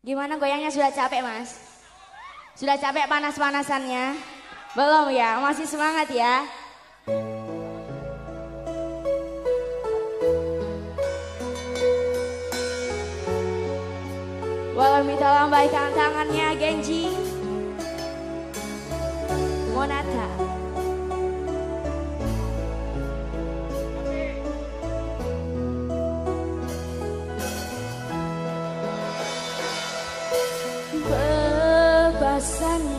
Gimana goyangnya sudah capek mas? Sudah capek panas-panasannya? Belum ya, masih semangat ya? Walau minta lambaikan tangannya Genji Monata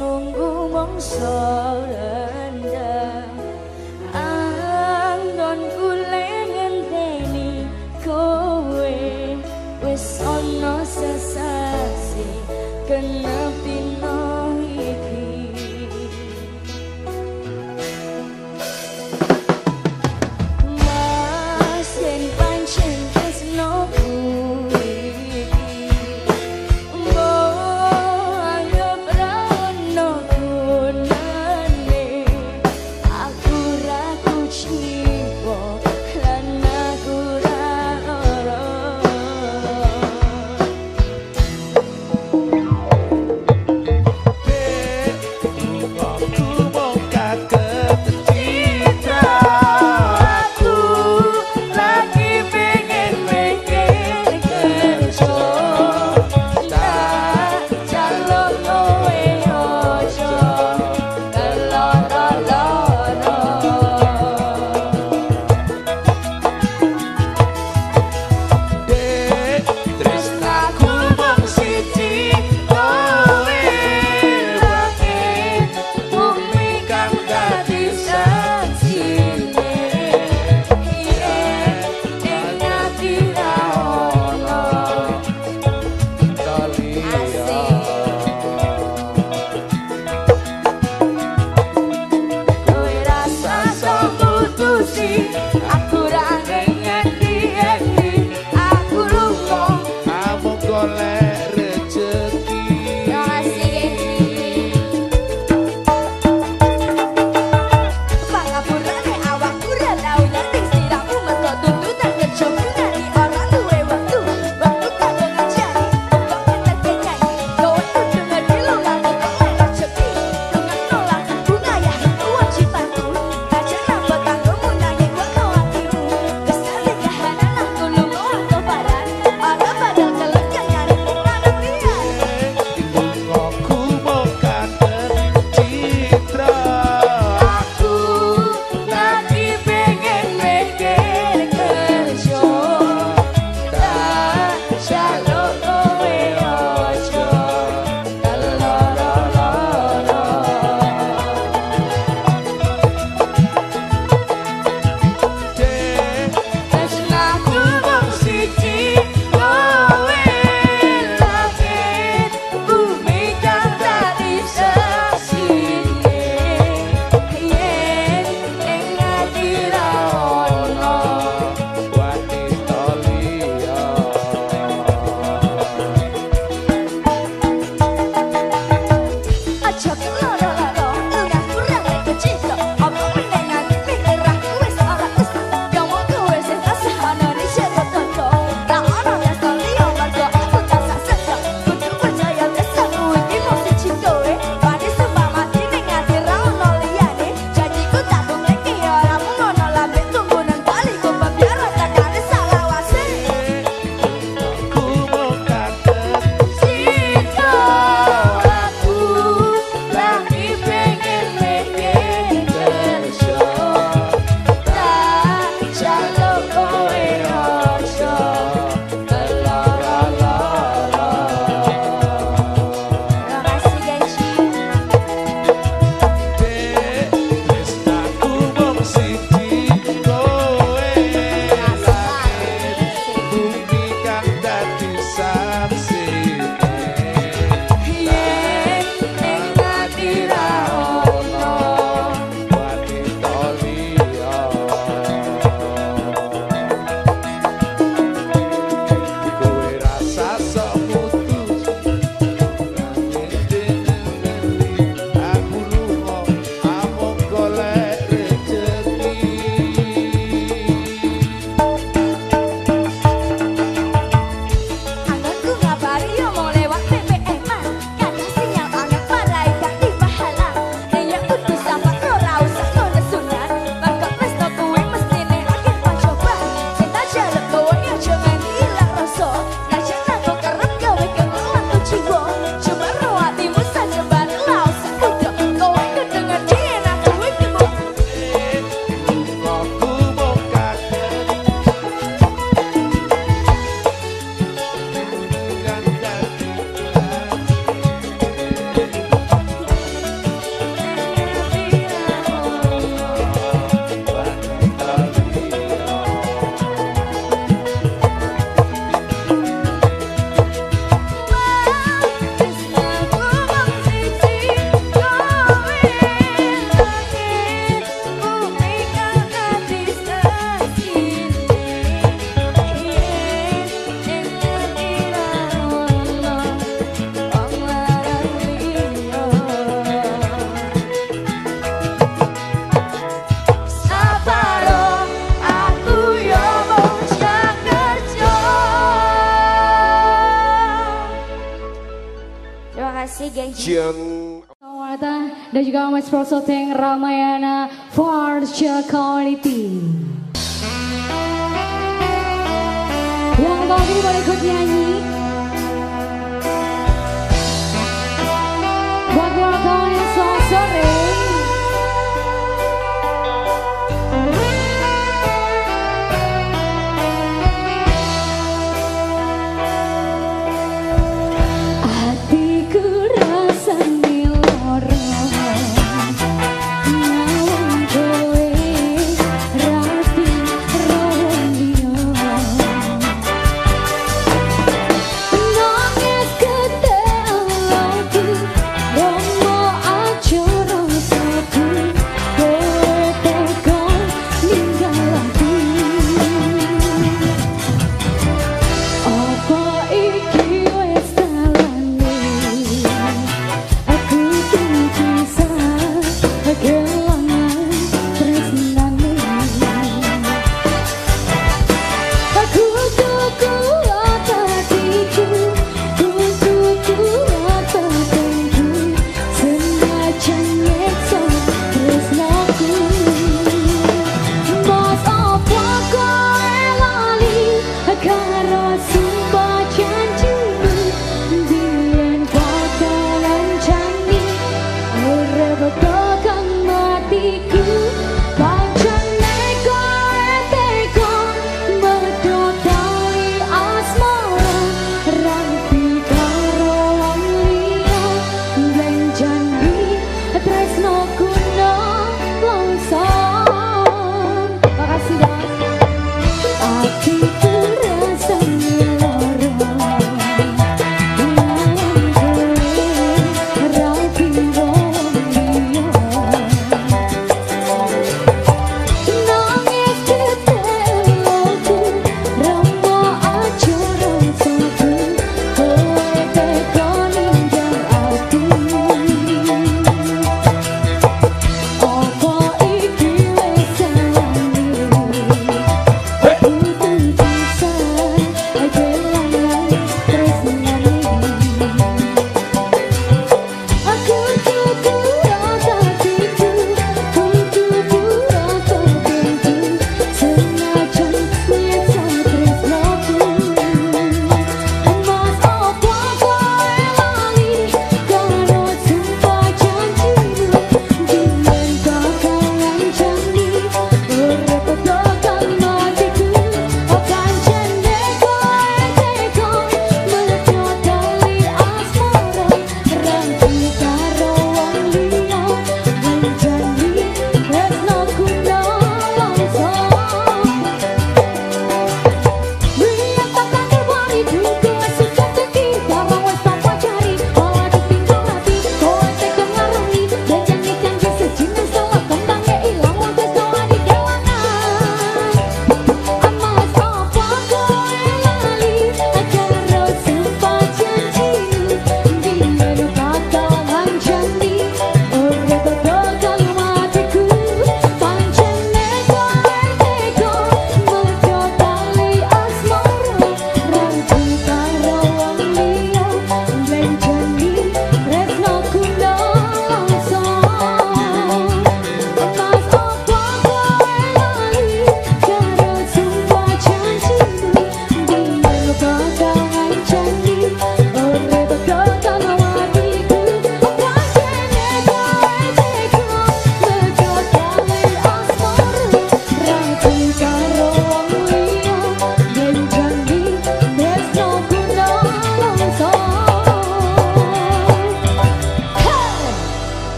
menunggu mangsa juga Mas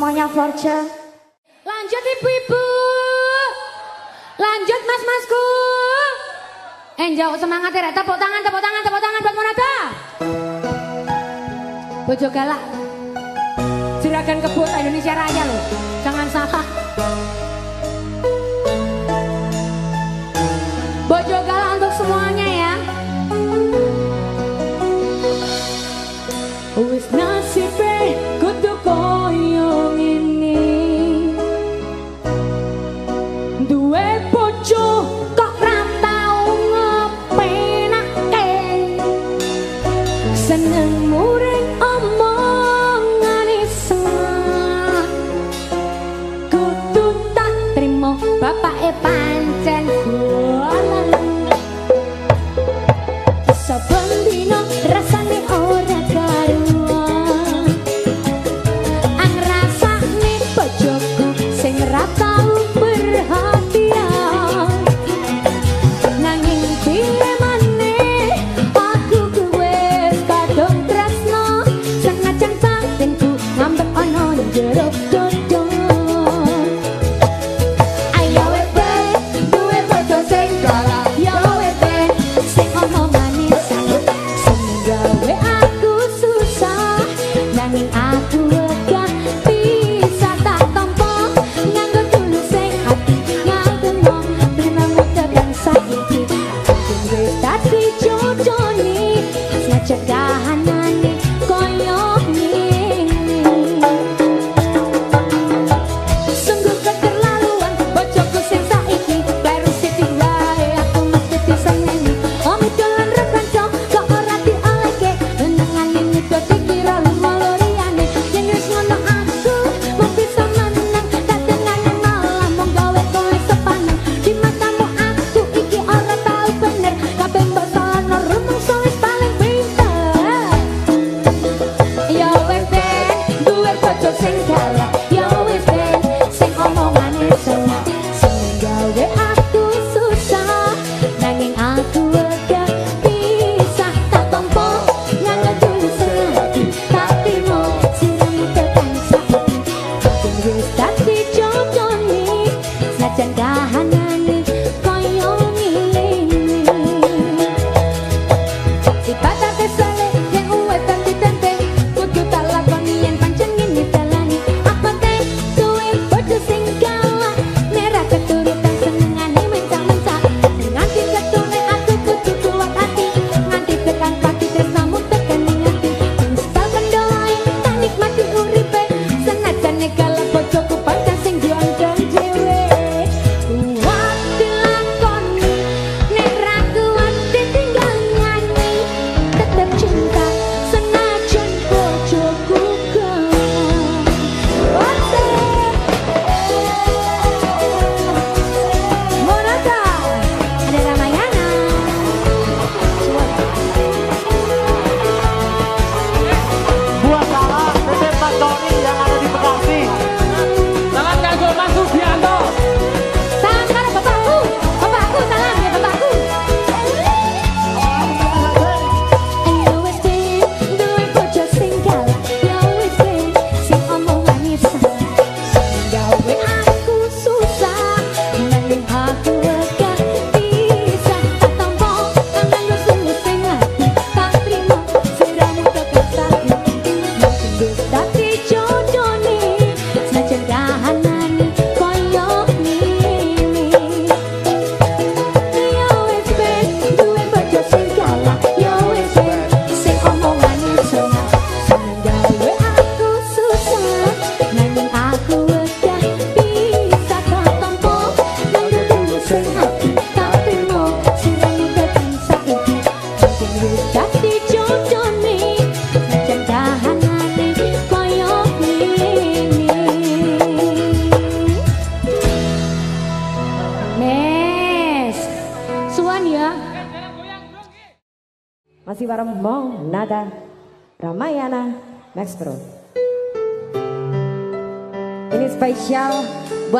semuanya Forja. Lanjut ibu-ibu. Lanjut mas-masku. Eh, enjau semangat ya, tepuk tangan, tepuk tangan, tepuk tangan buat mana Bojo galak.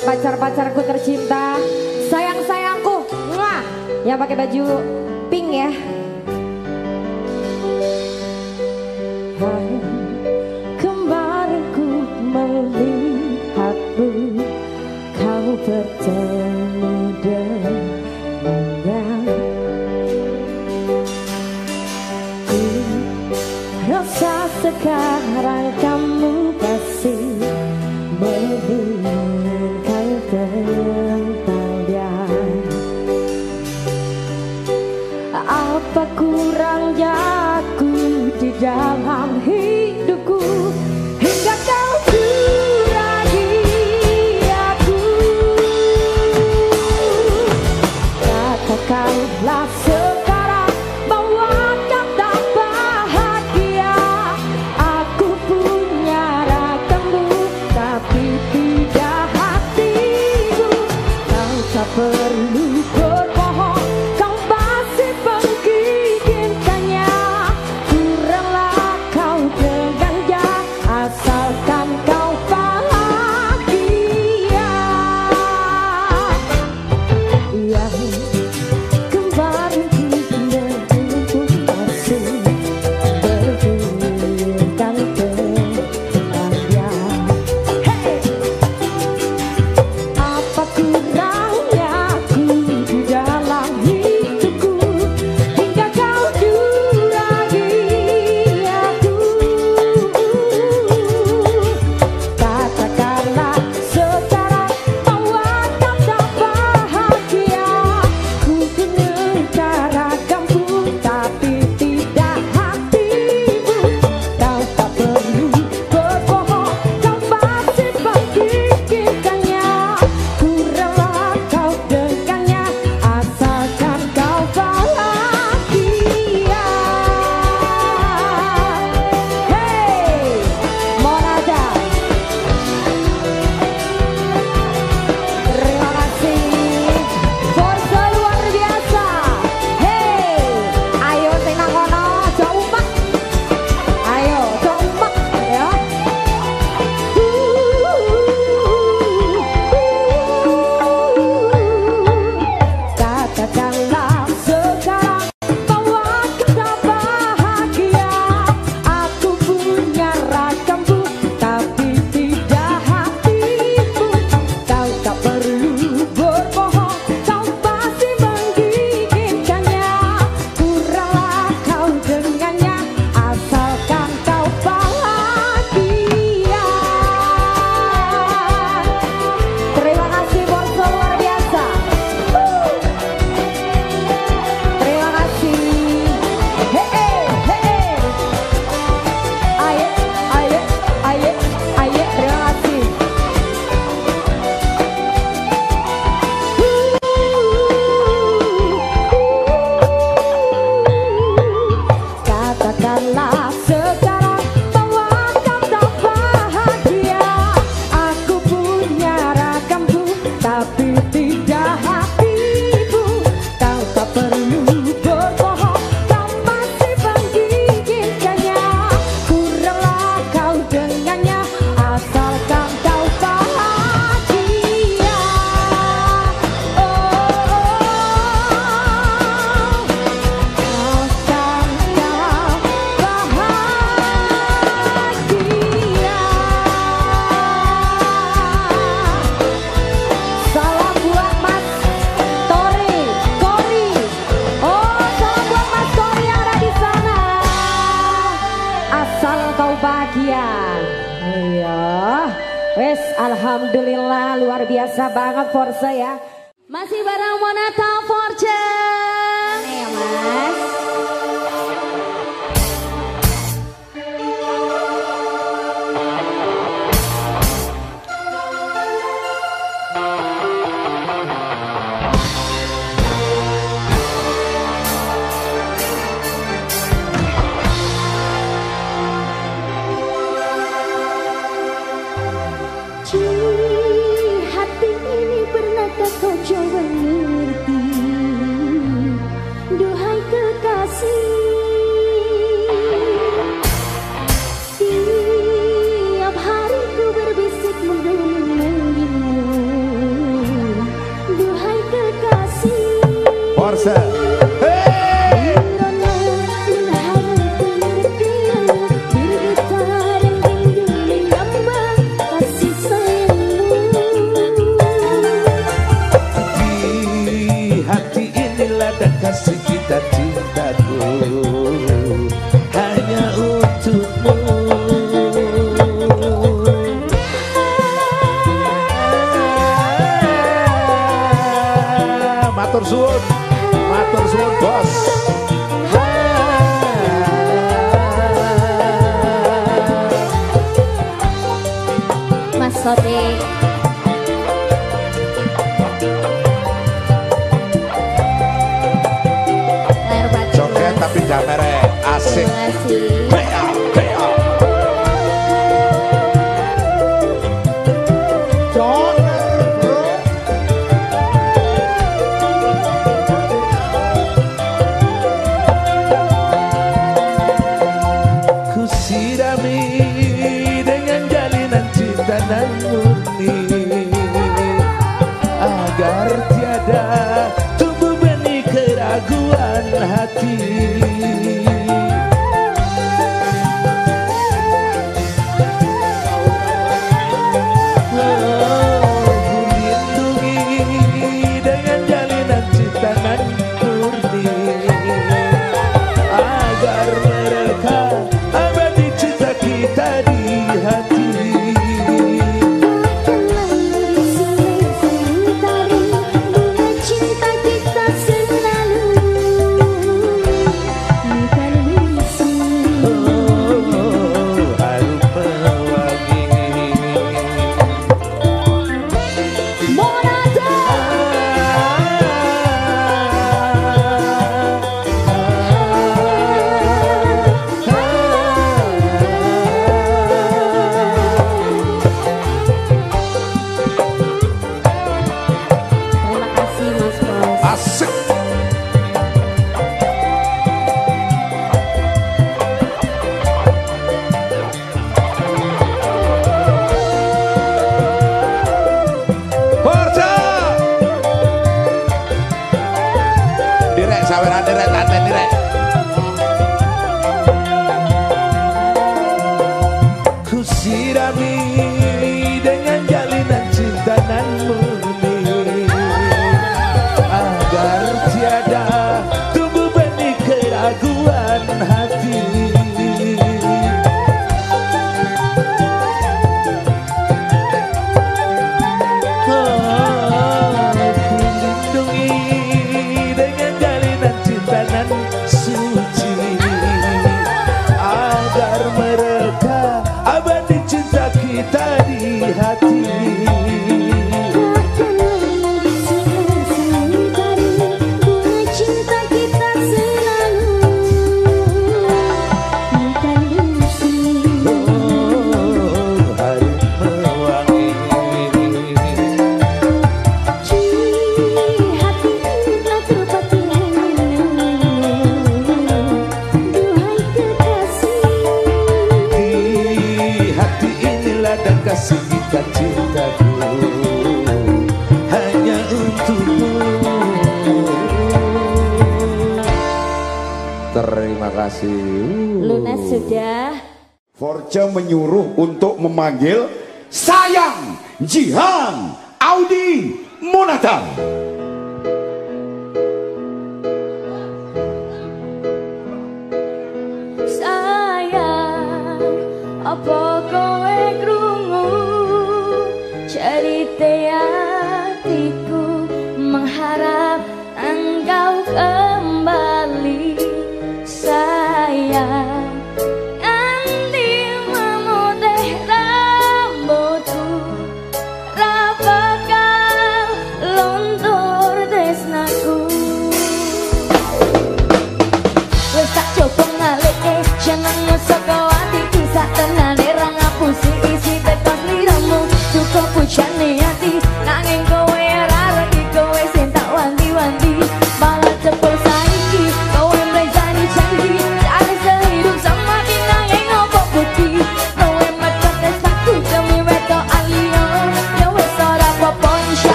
pacar-pacarku tercinta. Sayang-sayangku. Wah yang pakai baju.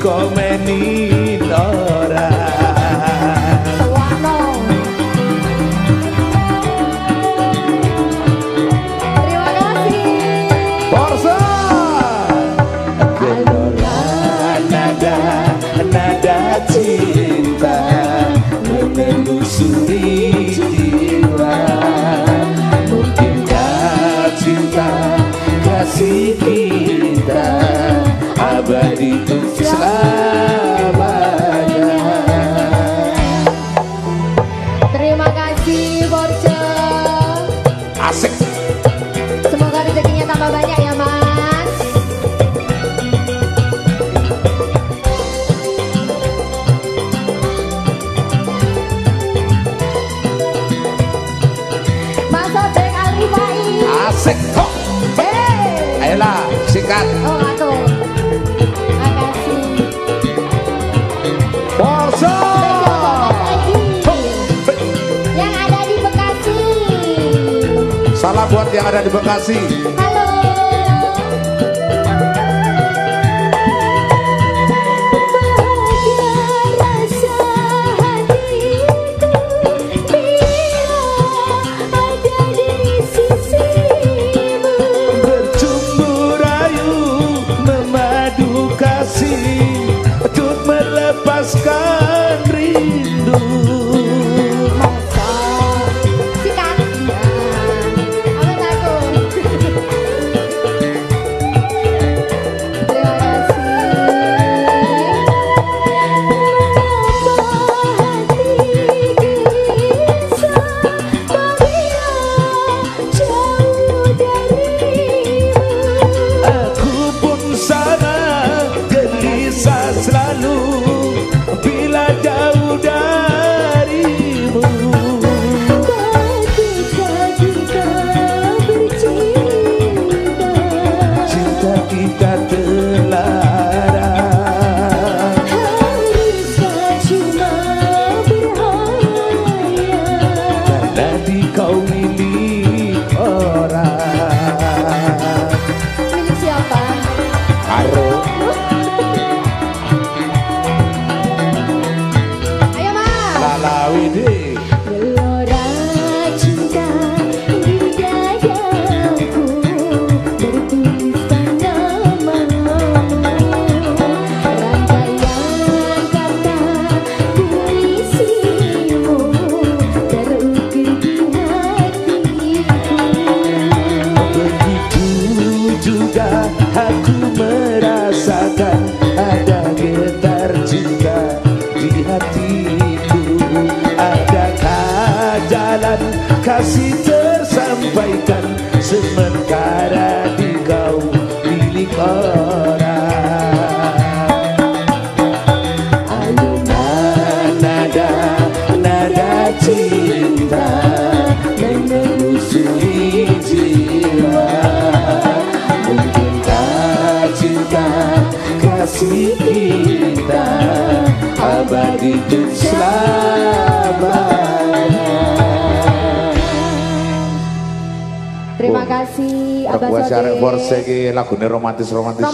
got many romantis romantis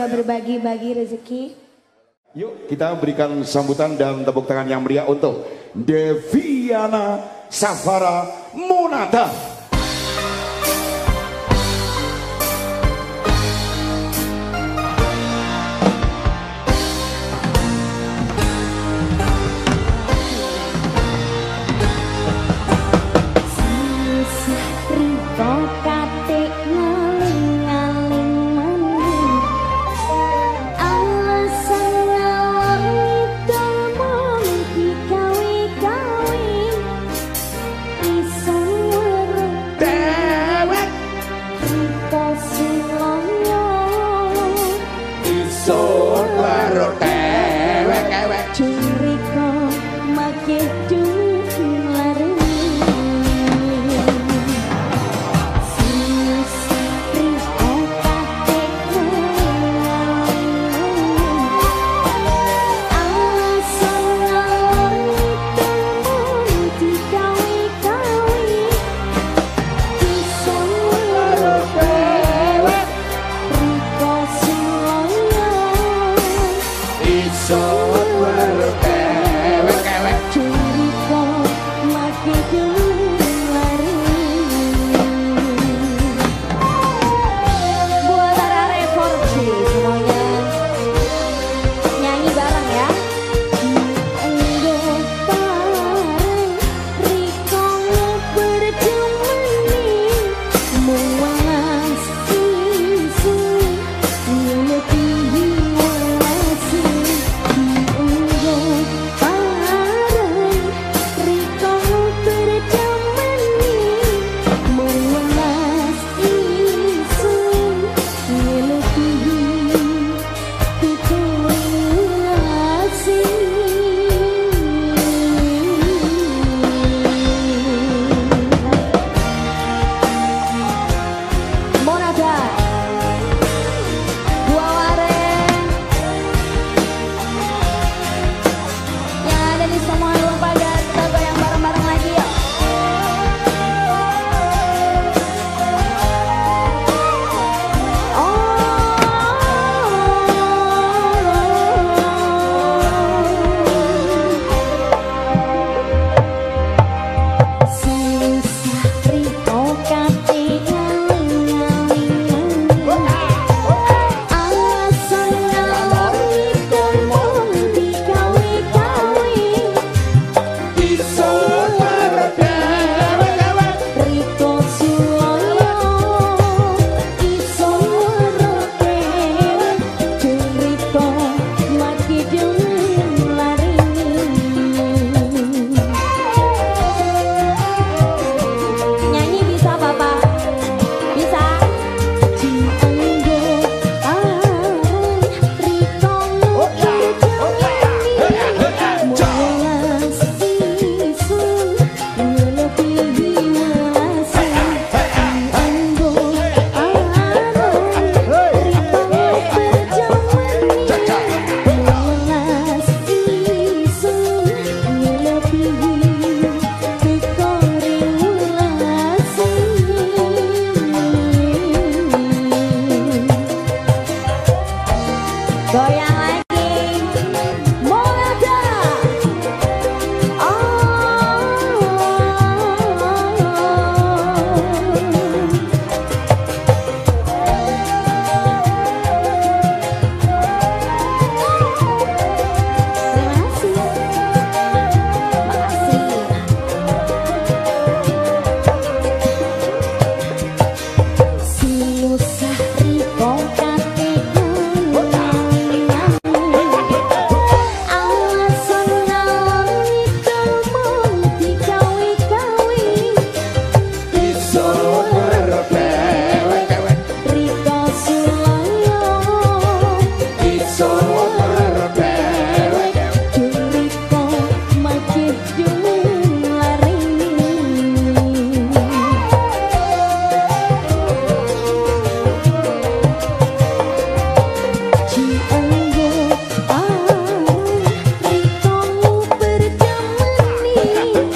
sudah berbagi-bagi rezeki. Yuk kita berikan sambutan dan tepuk tangan yang meriah untuk Deviana Safara Munata.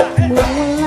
我问。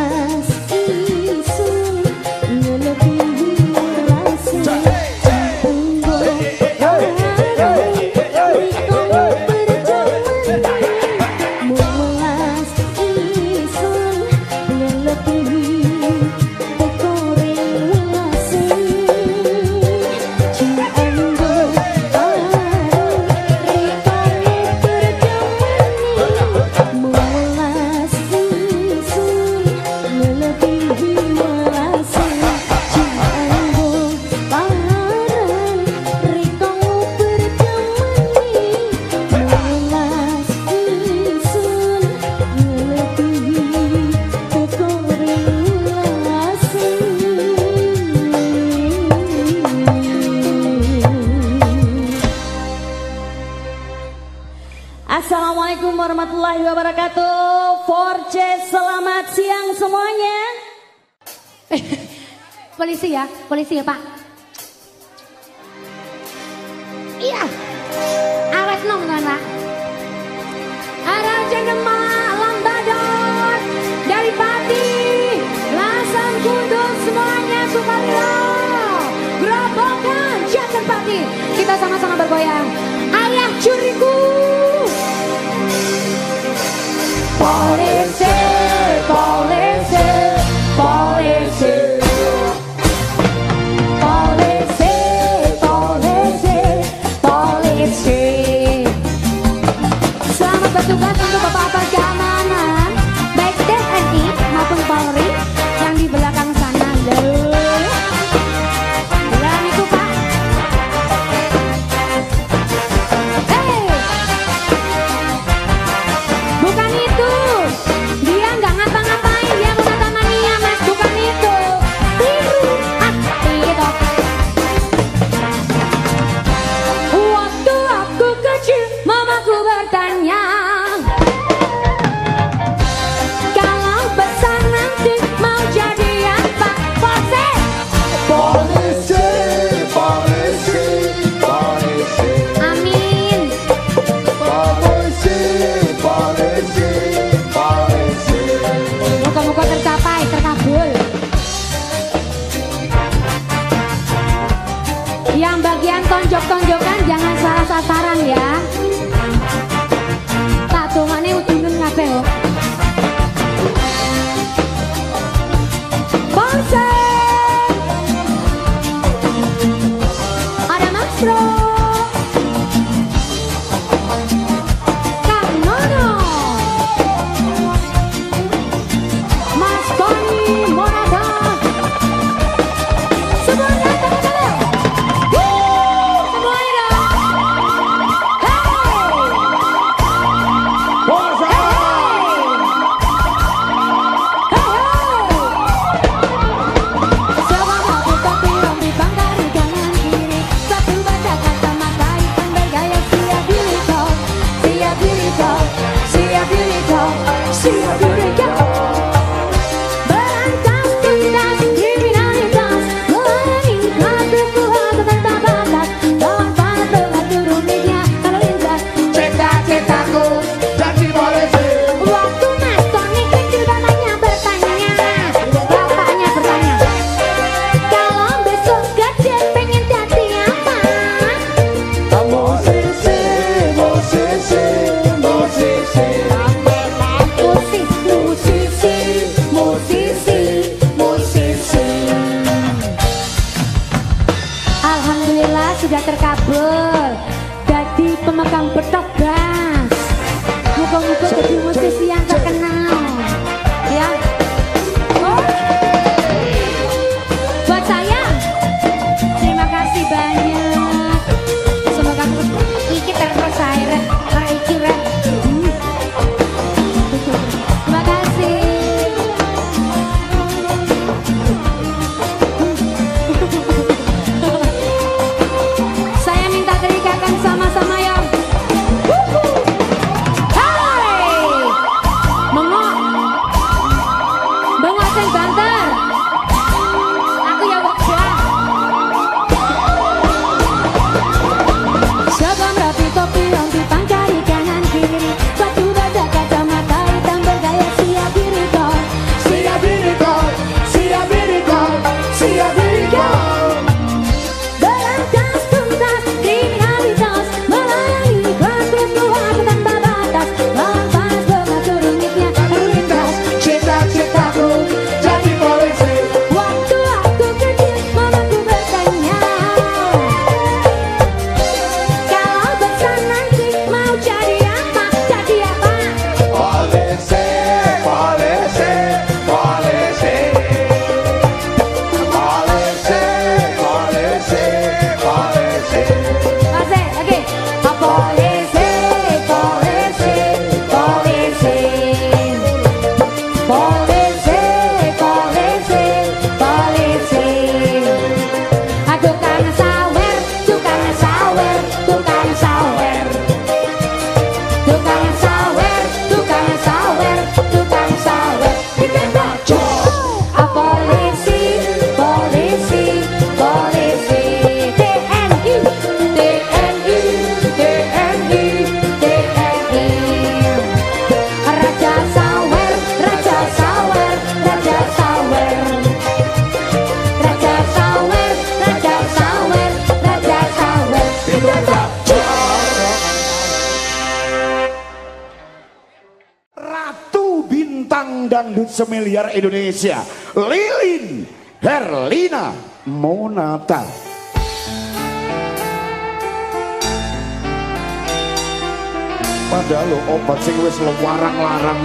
Wis larang-larang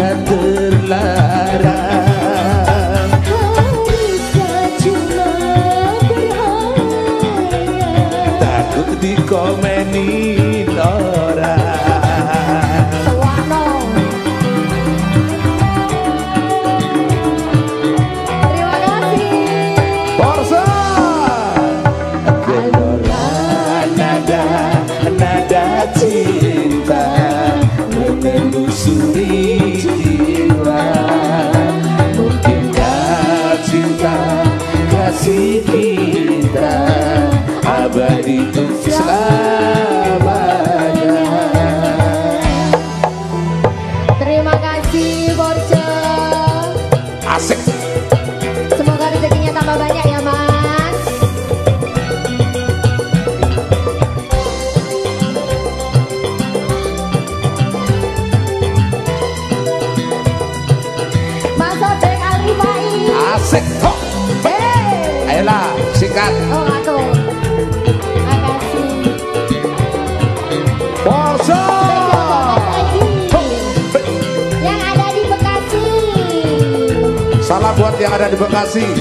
kita yang ada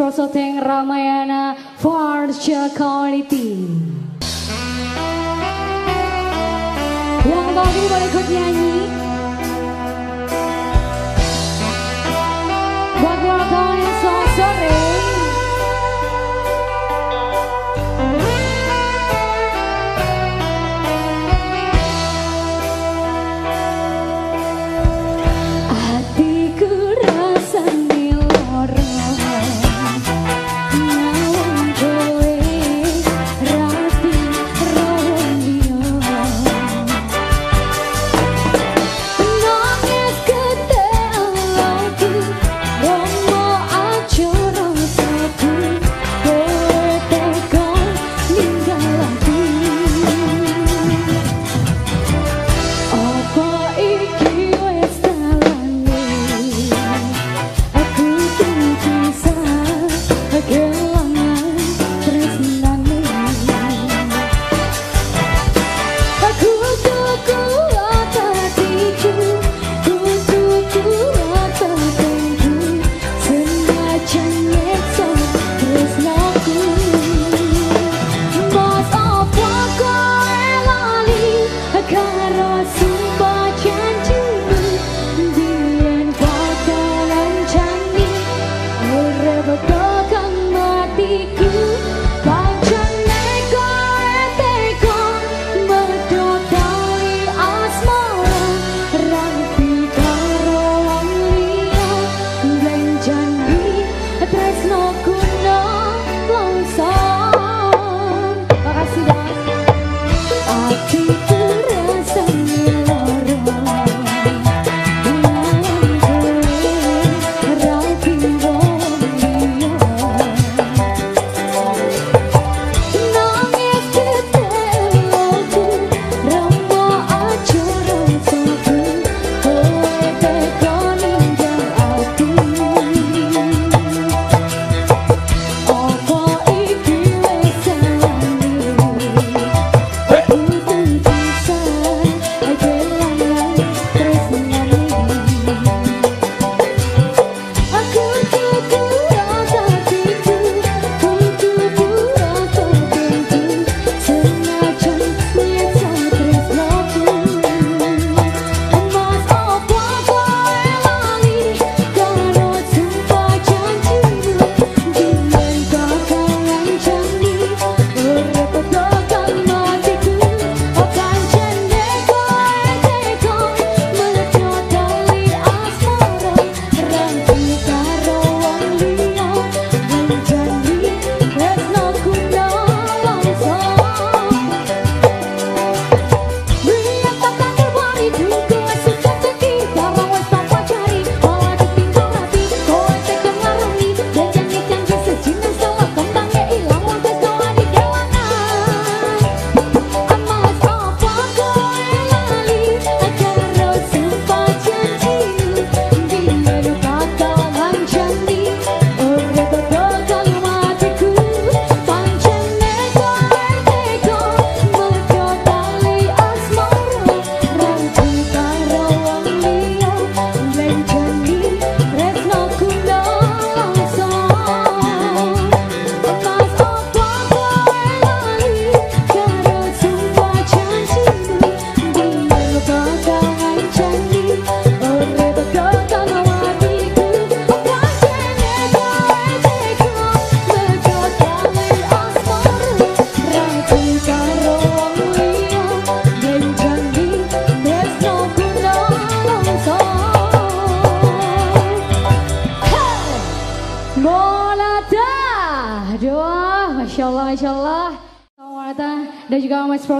Prosoteng Ramayana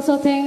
juga Mas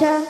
샤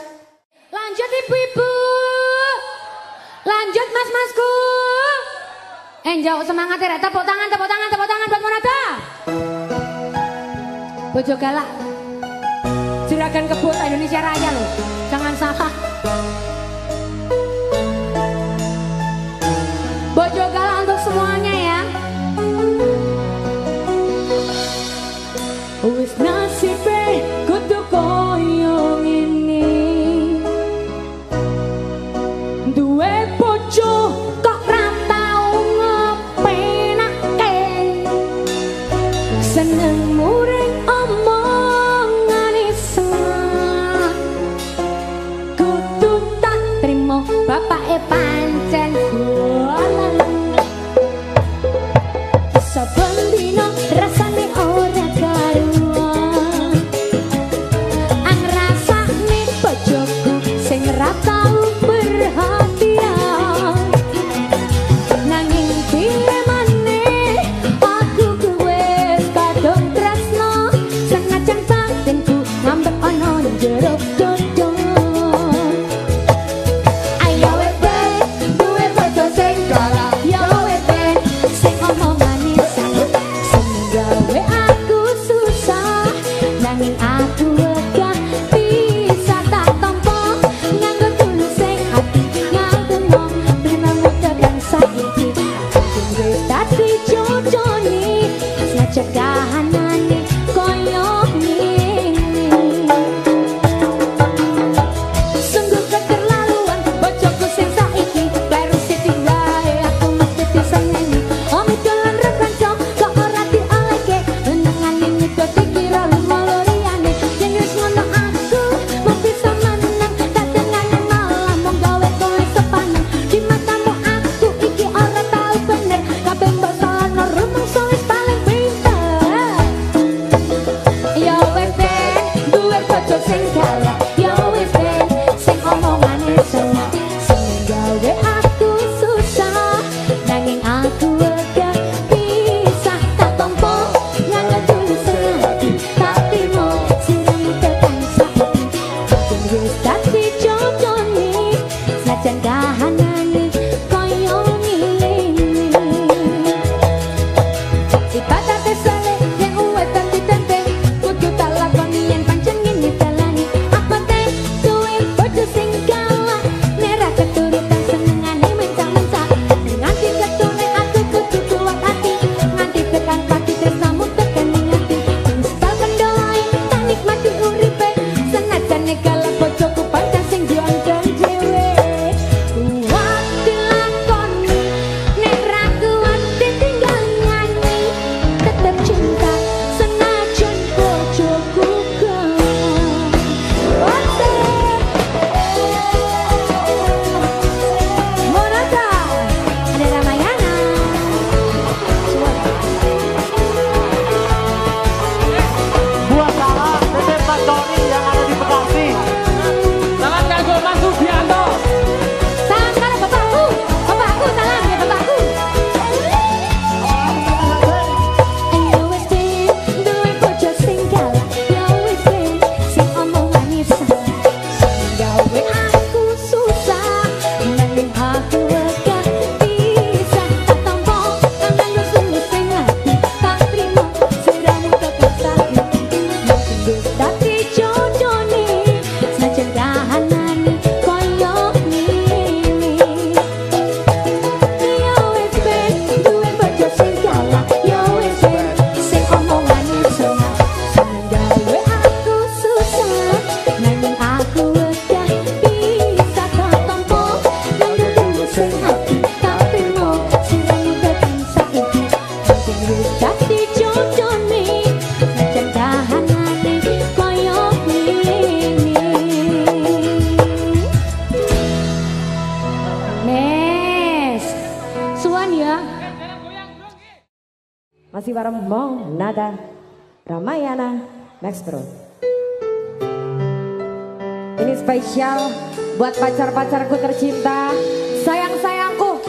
spesial buat pacar-pacarku tercinta. Sayang-sayangku,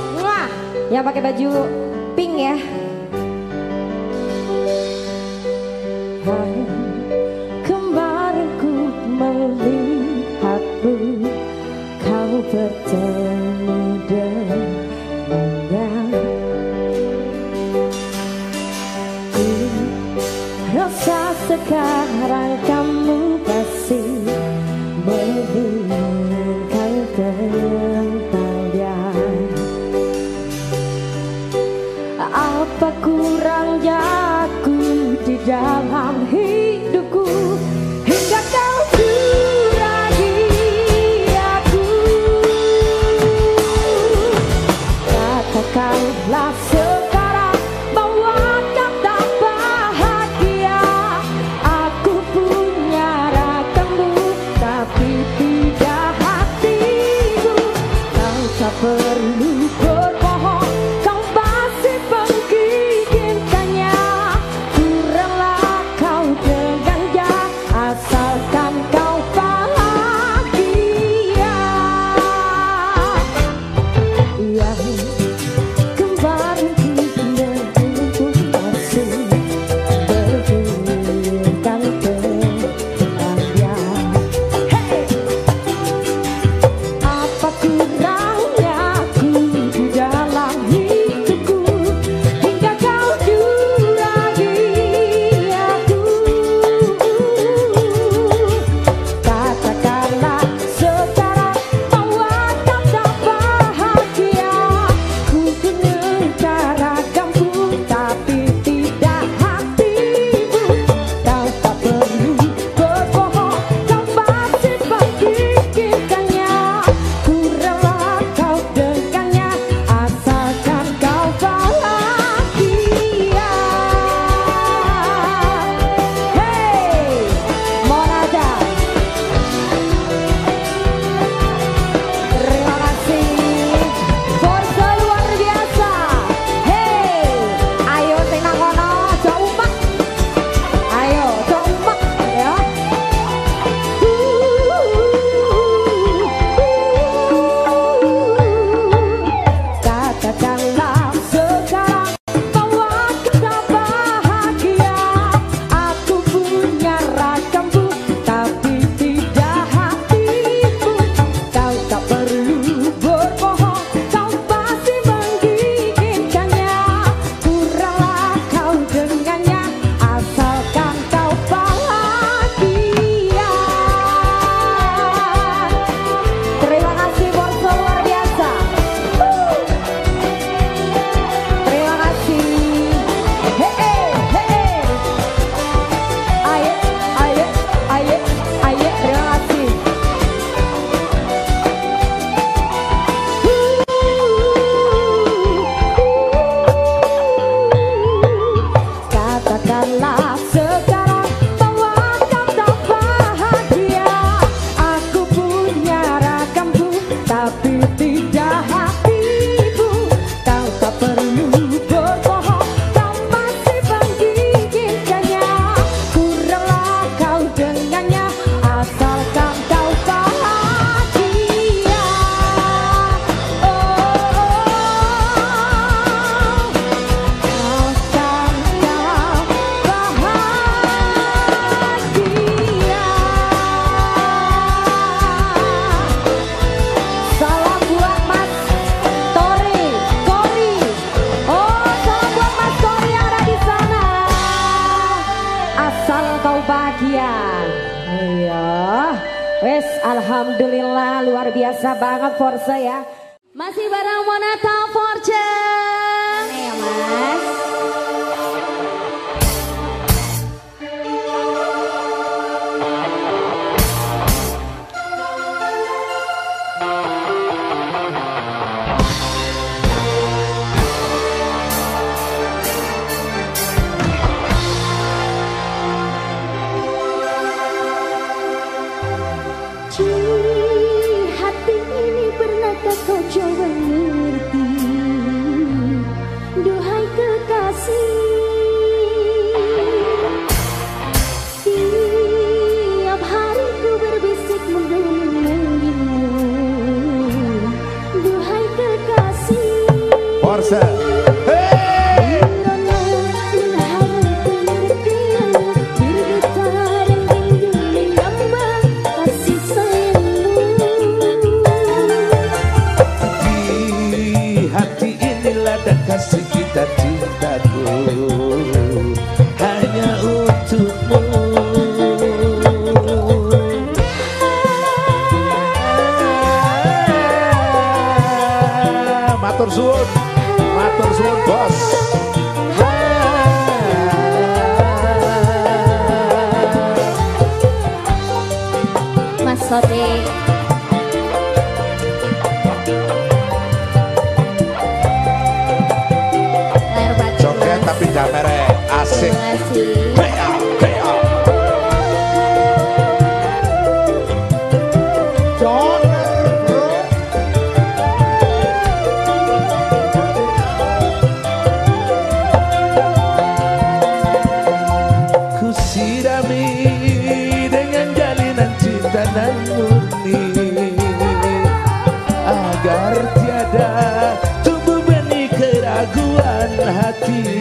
yang pakai baju pink ya. kasih kita cintaku hanya untukmu. Matur suwun matur suwun bos. Mas Sode Jamere asik. Bea, bea. Kusirami dengan jalinan cinta dan murni agar tiada tumbuh benih keraguan hati.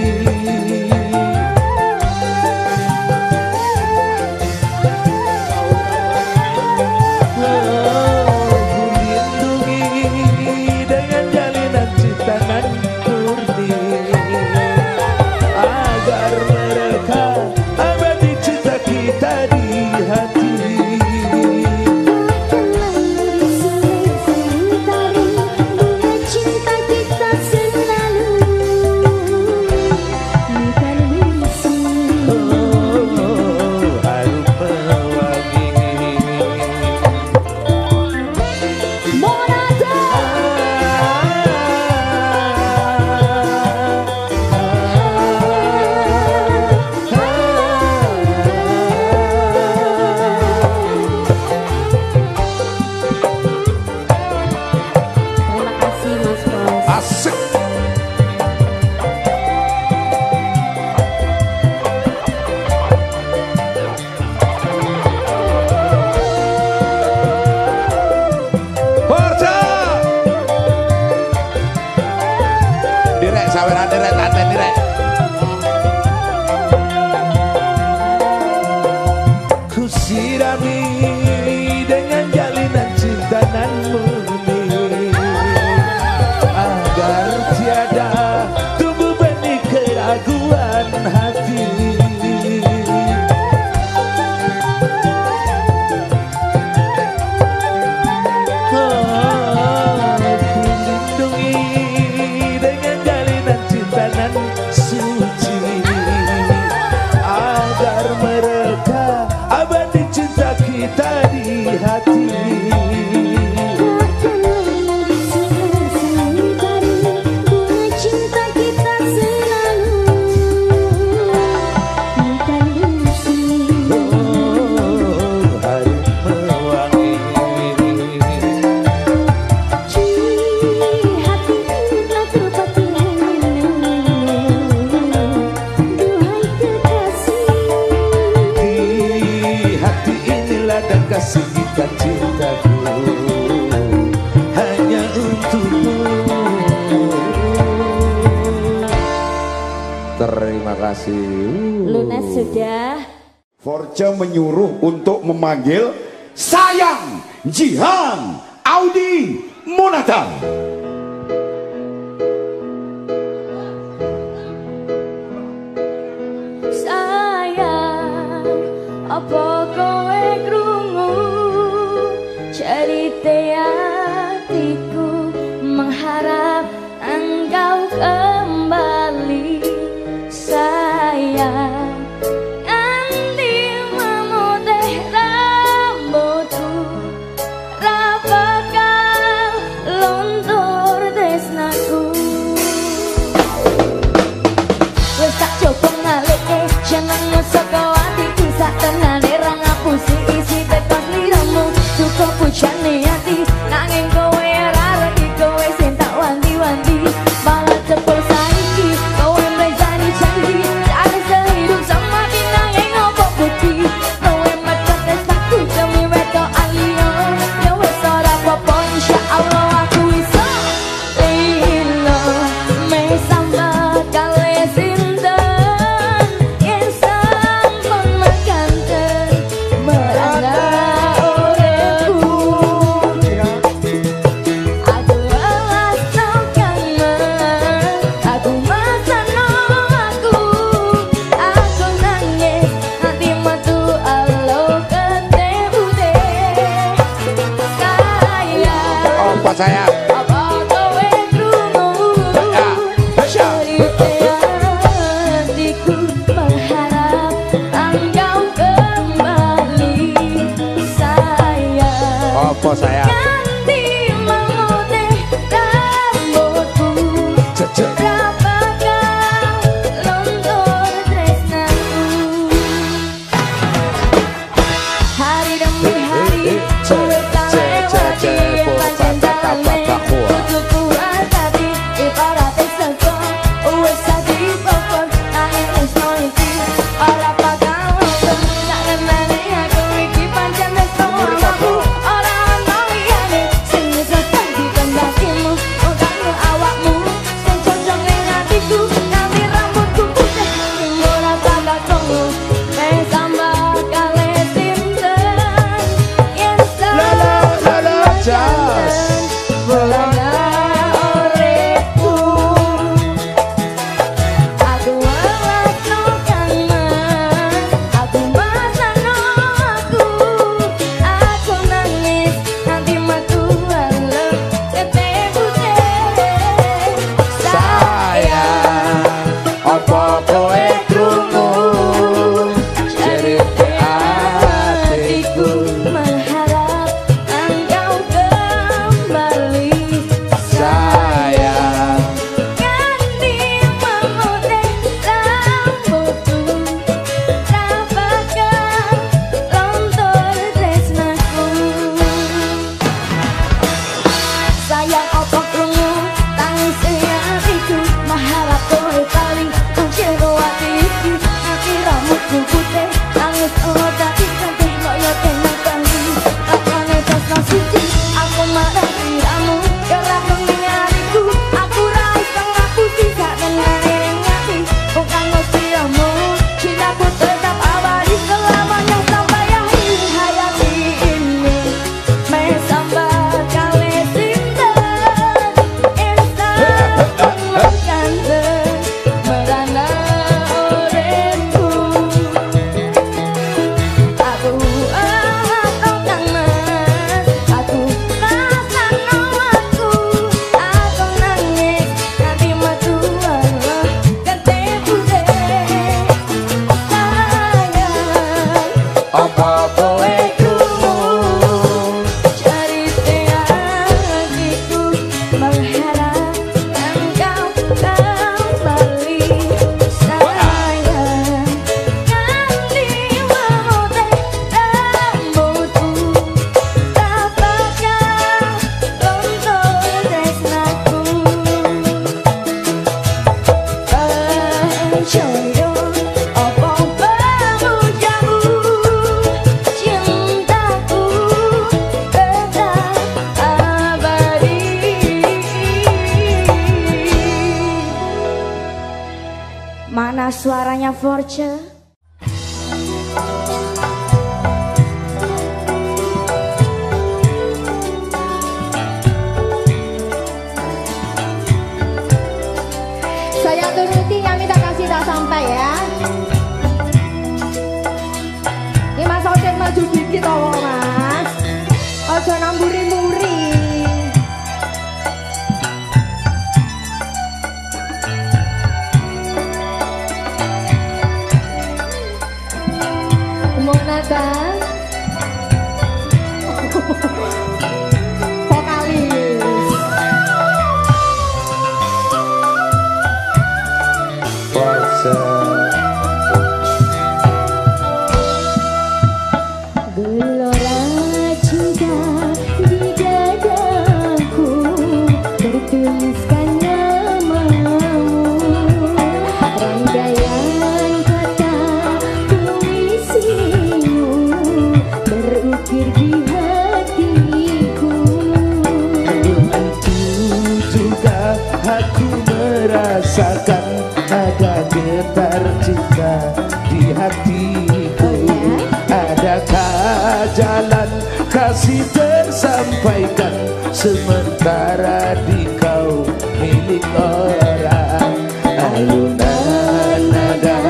sementara di kau milik orang. Alunan nada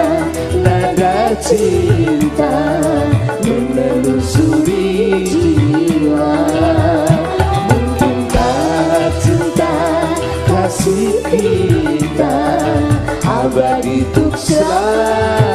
nada cinta menelusuri jiwa. Mungkinkah cinta kasih kita abadi untuk selalu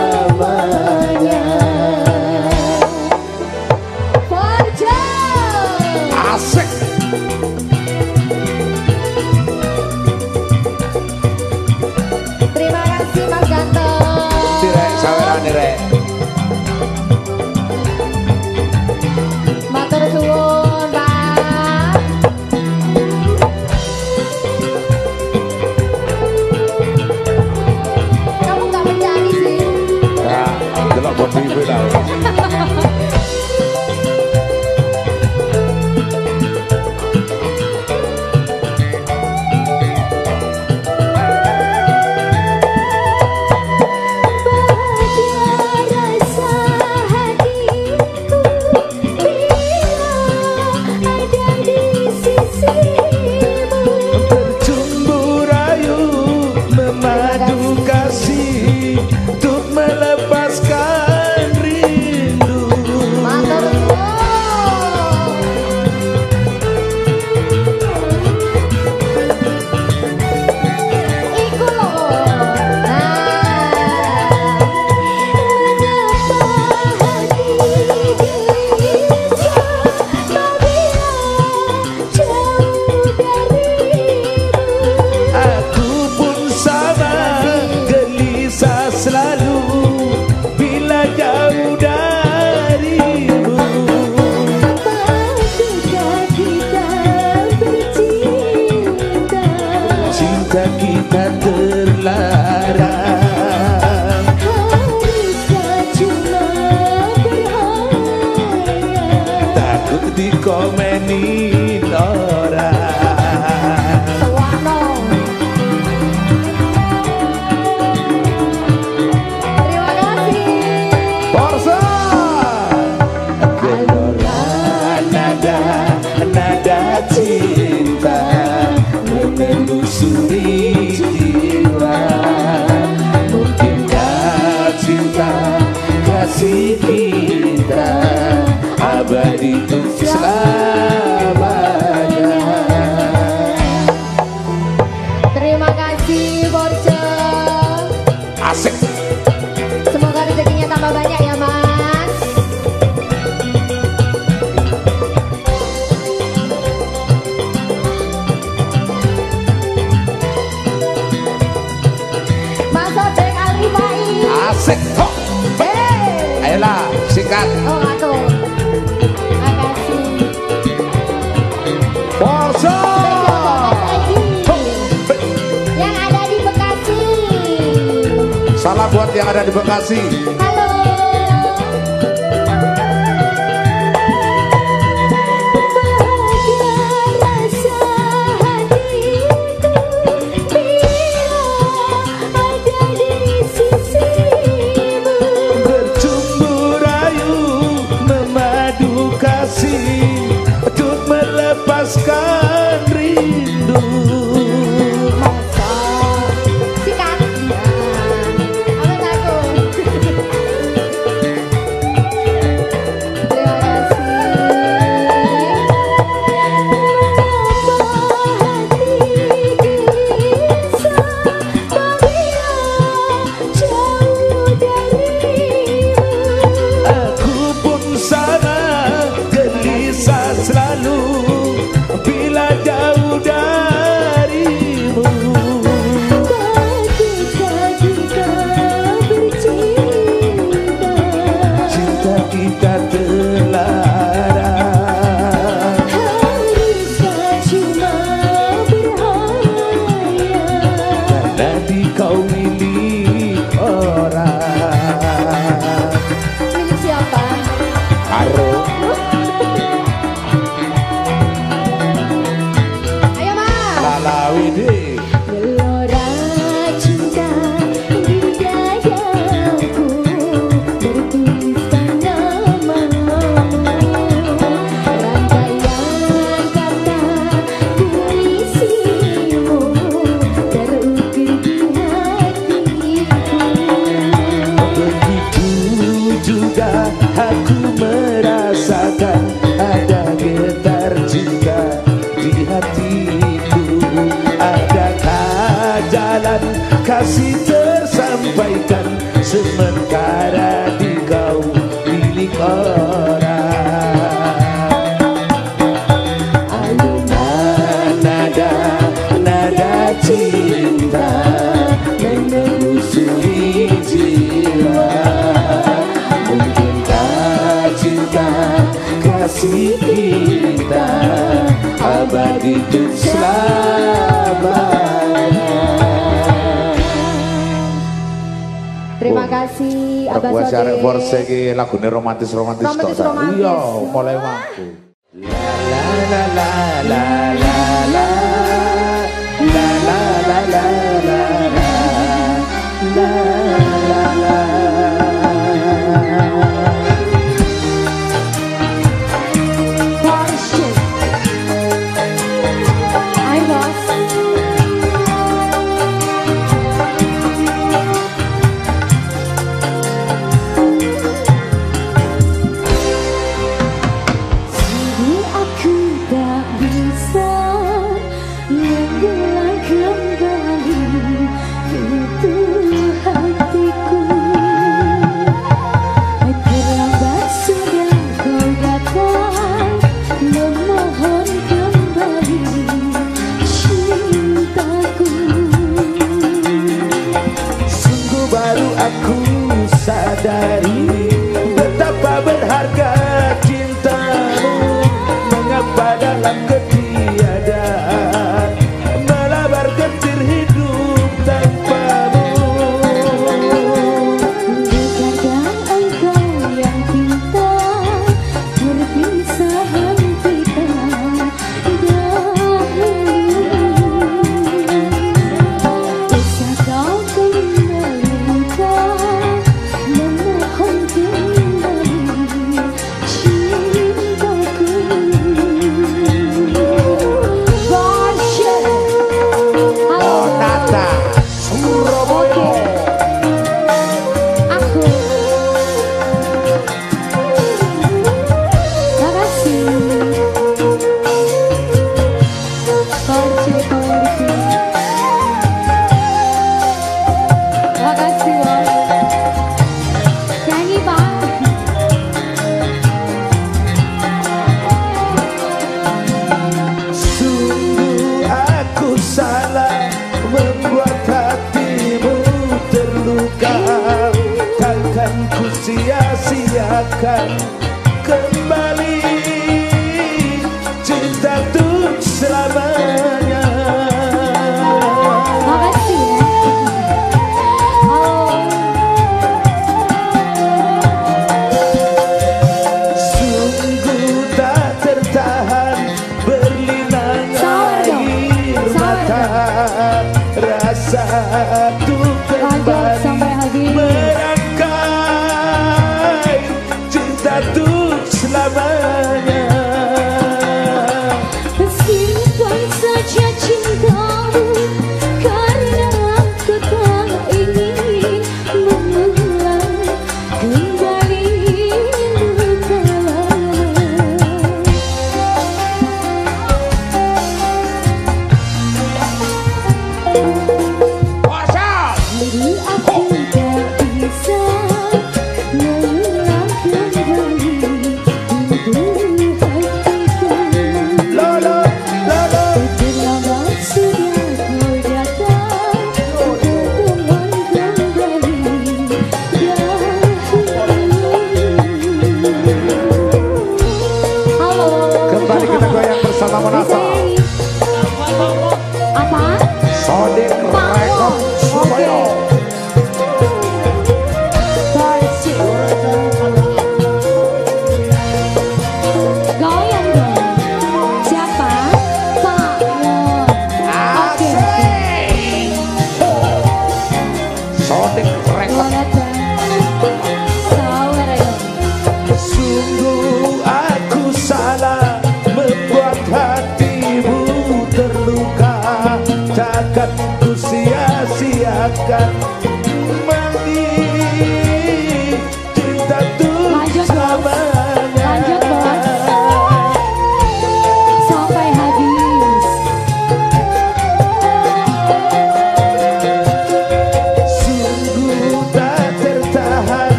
saiki lagune romantis-romantis kok. Iya, mulai waktu.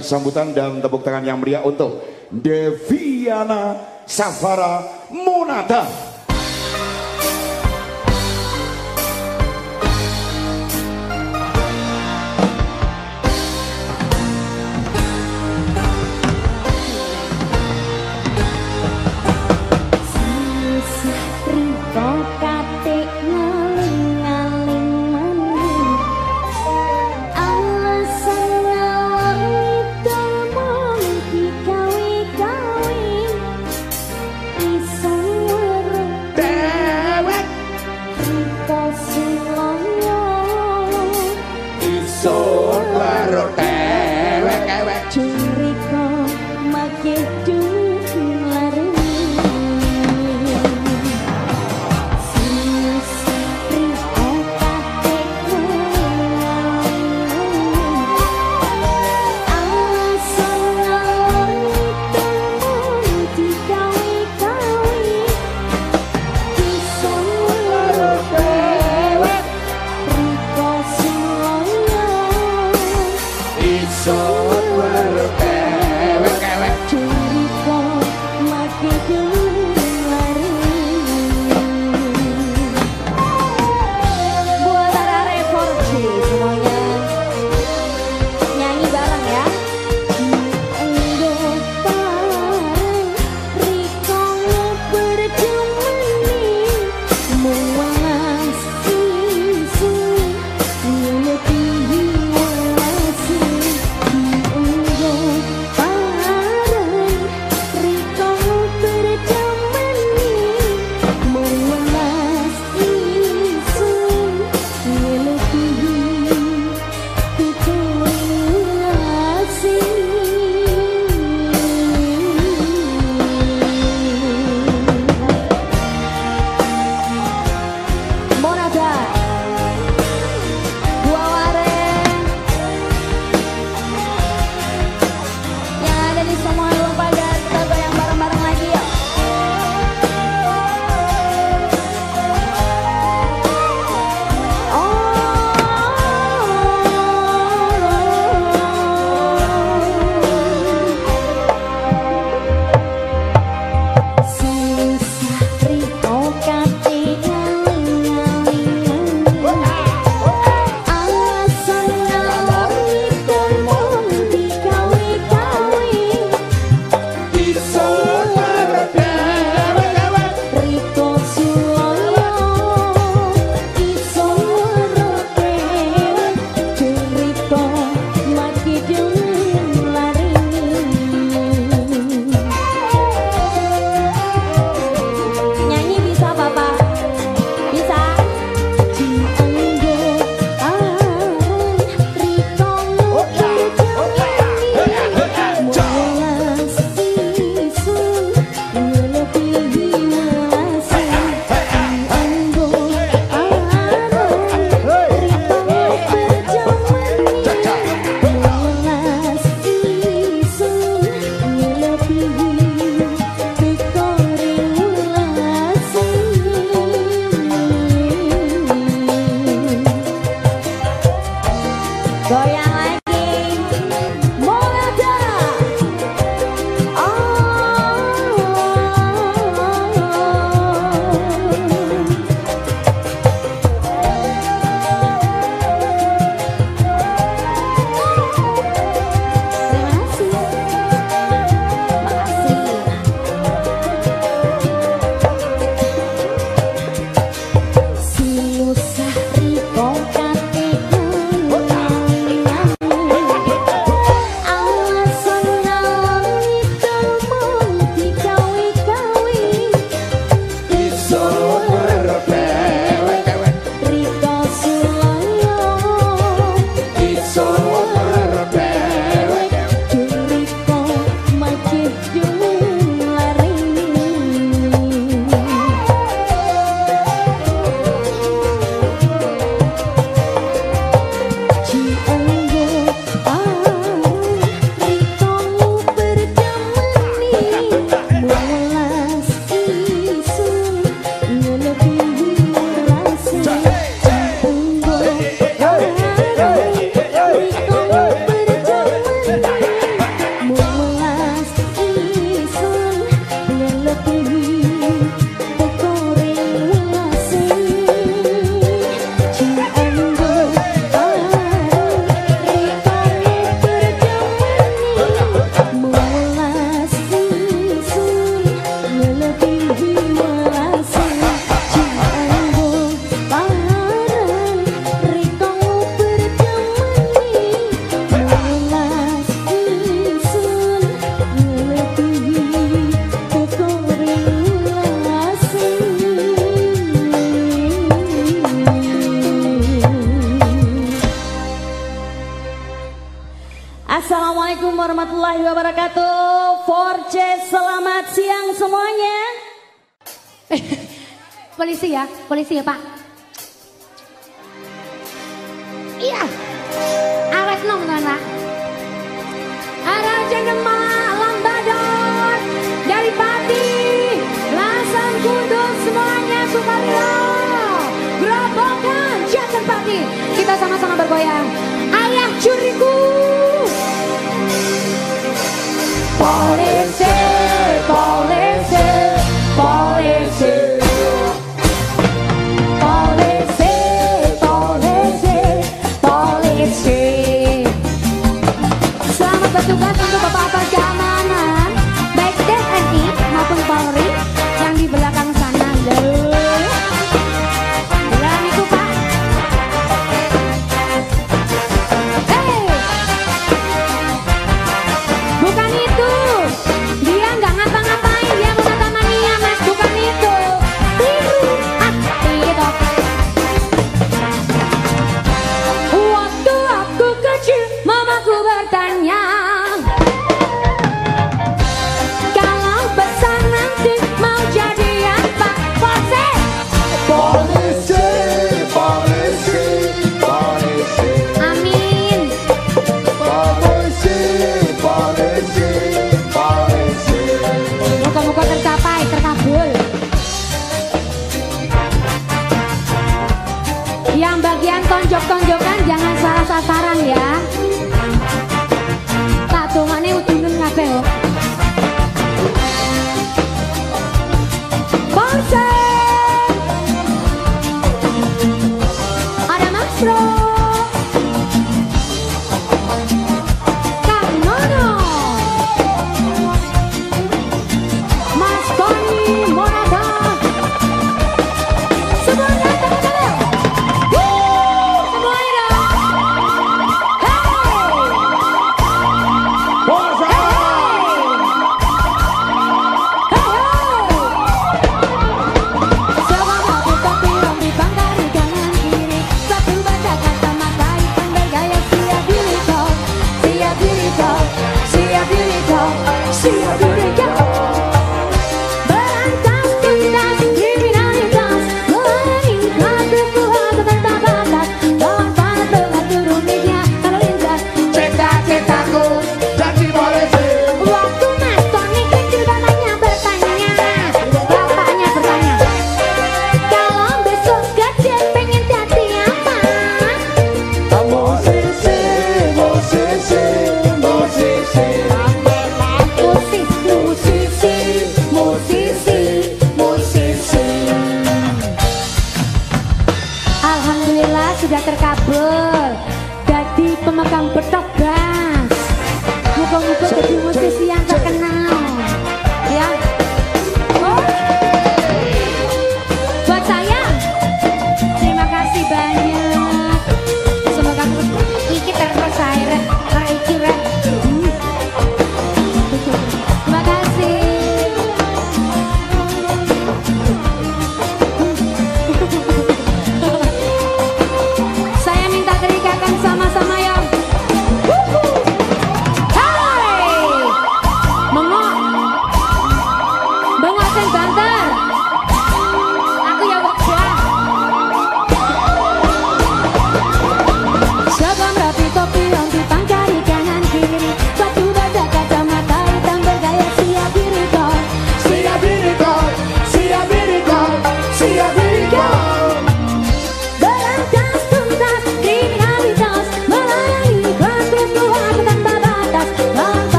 sambutan dan tepuk tangan yang meriah untuk Deviana Safara Monata.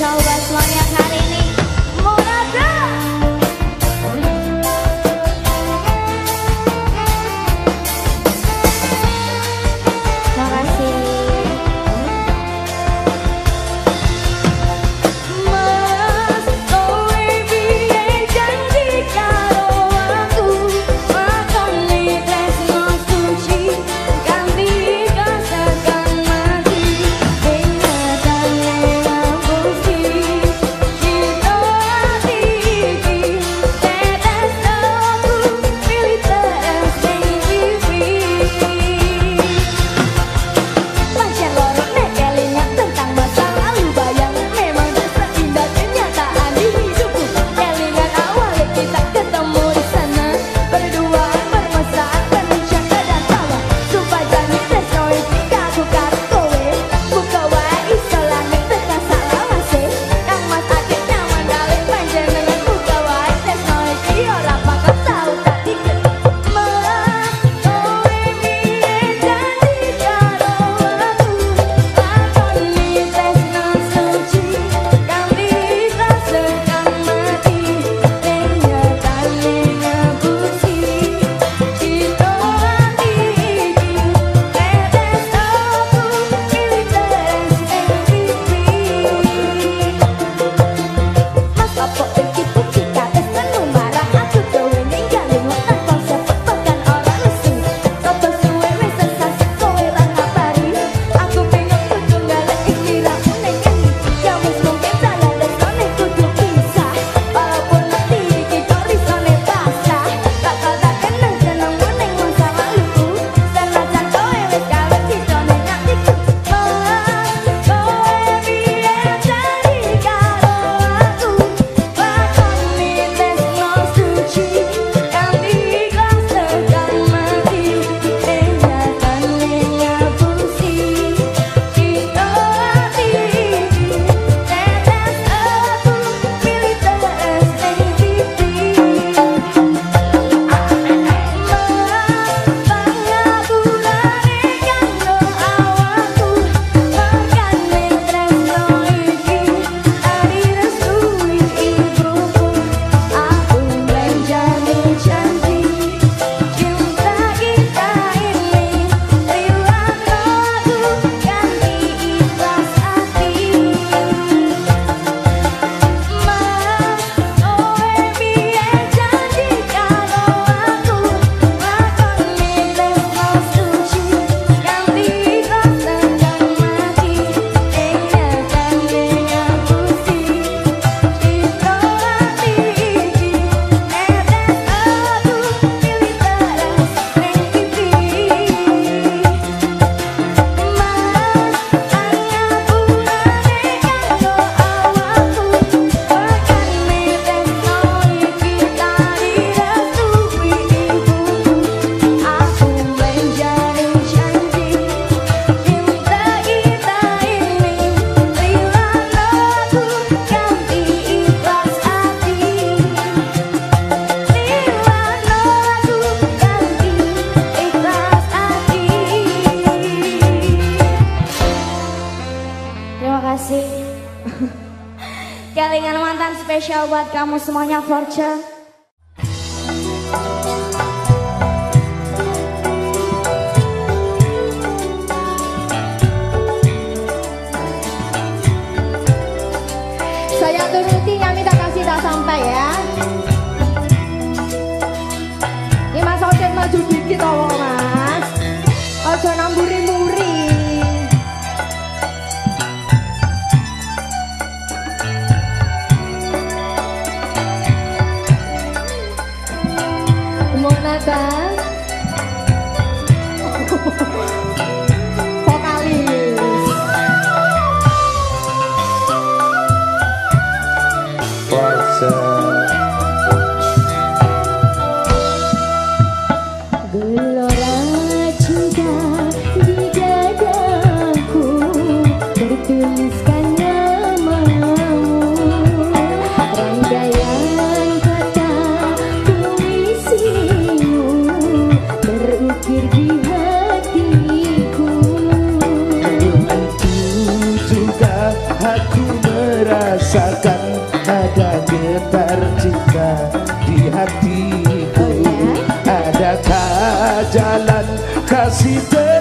Spesial buat semuanya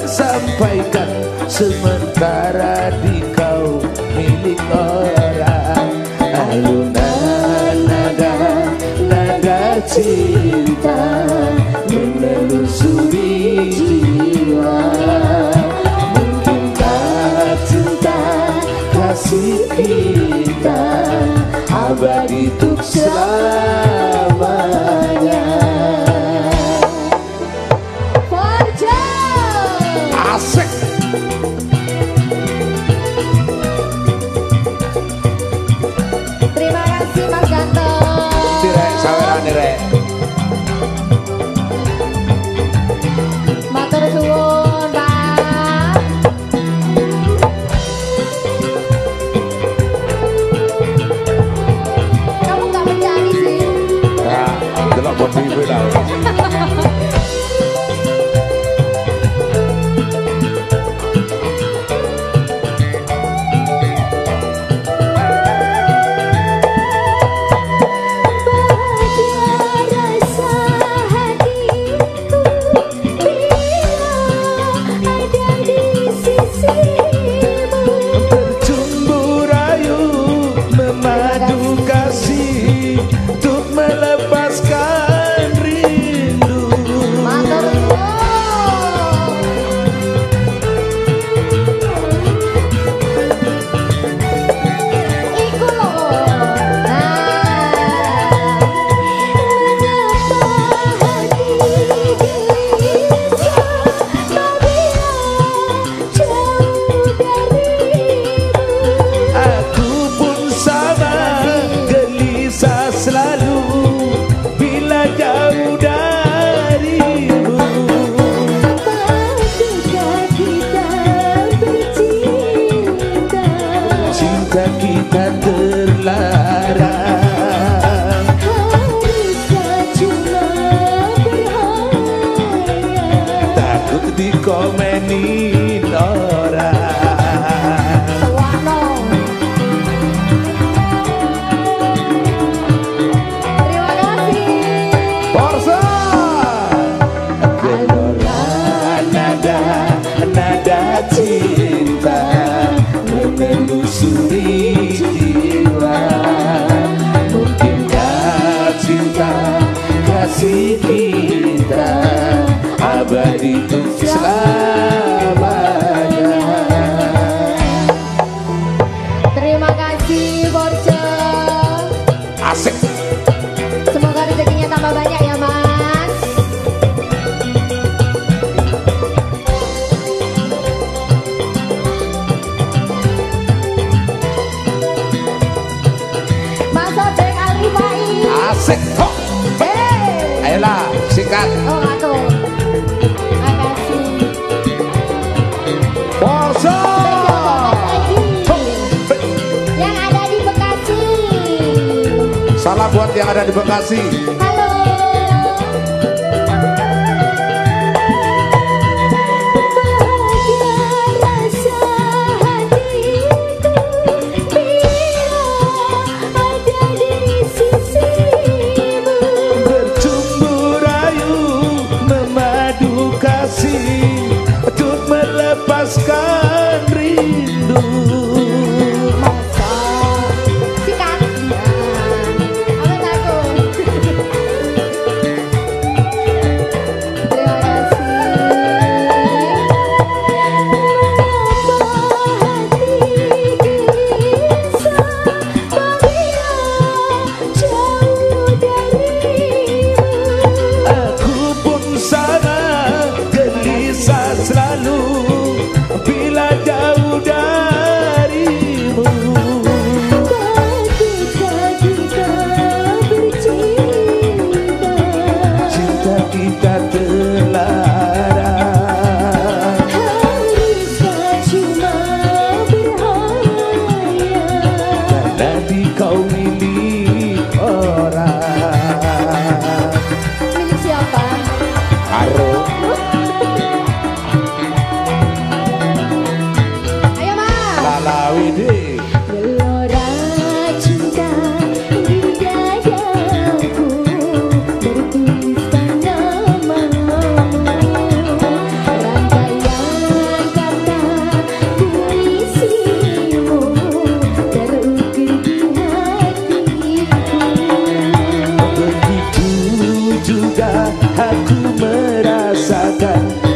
tersampaikan Sementara di kau milik orang juga aku merasakan.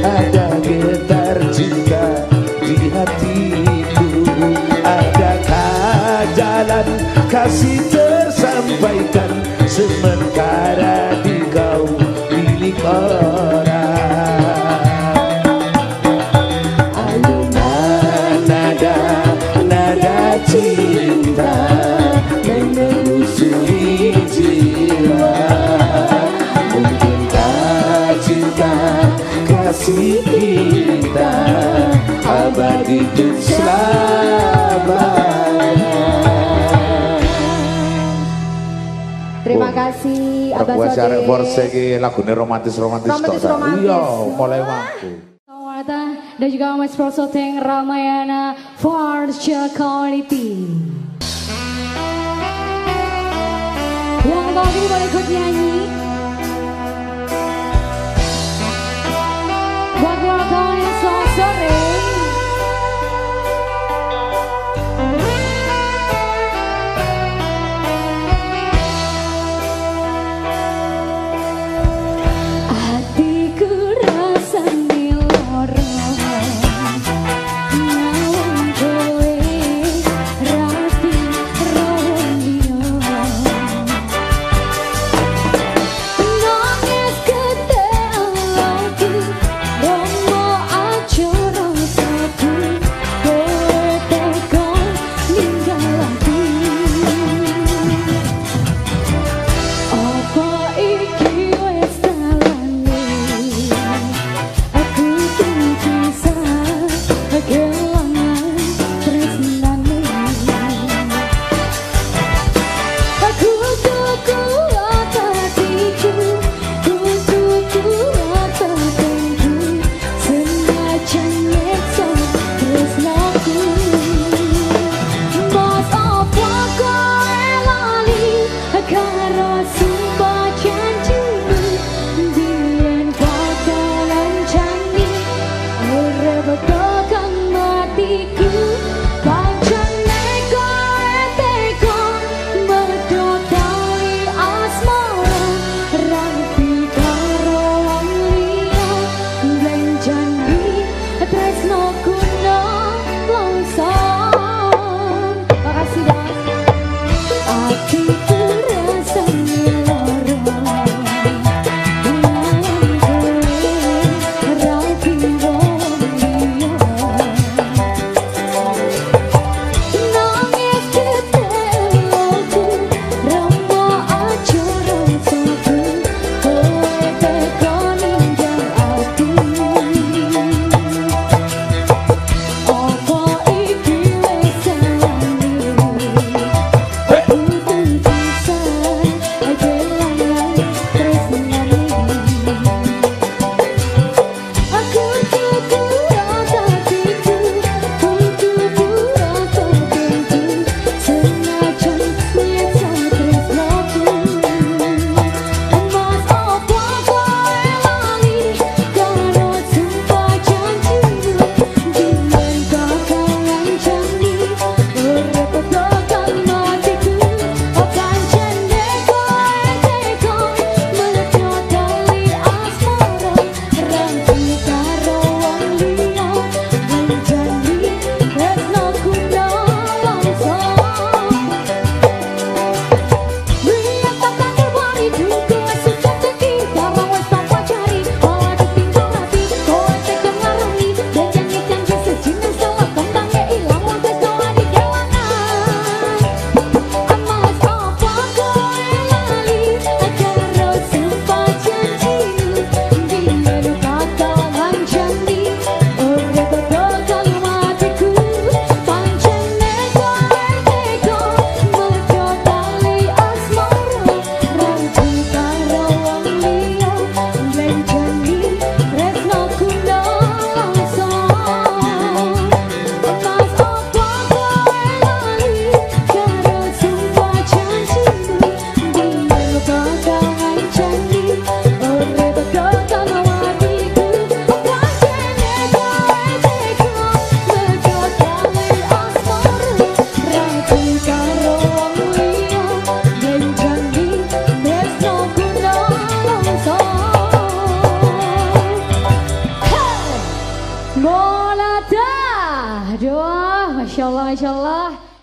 Terima kasih Abah Sode. Aku arek force lagune romantis-romantis tok. Iya, mulai waktu. mampu. dan juga Mas Prosoteng Ramayana for Quality. Yang kali boleh ikut nyanyi.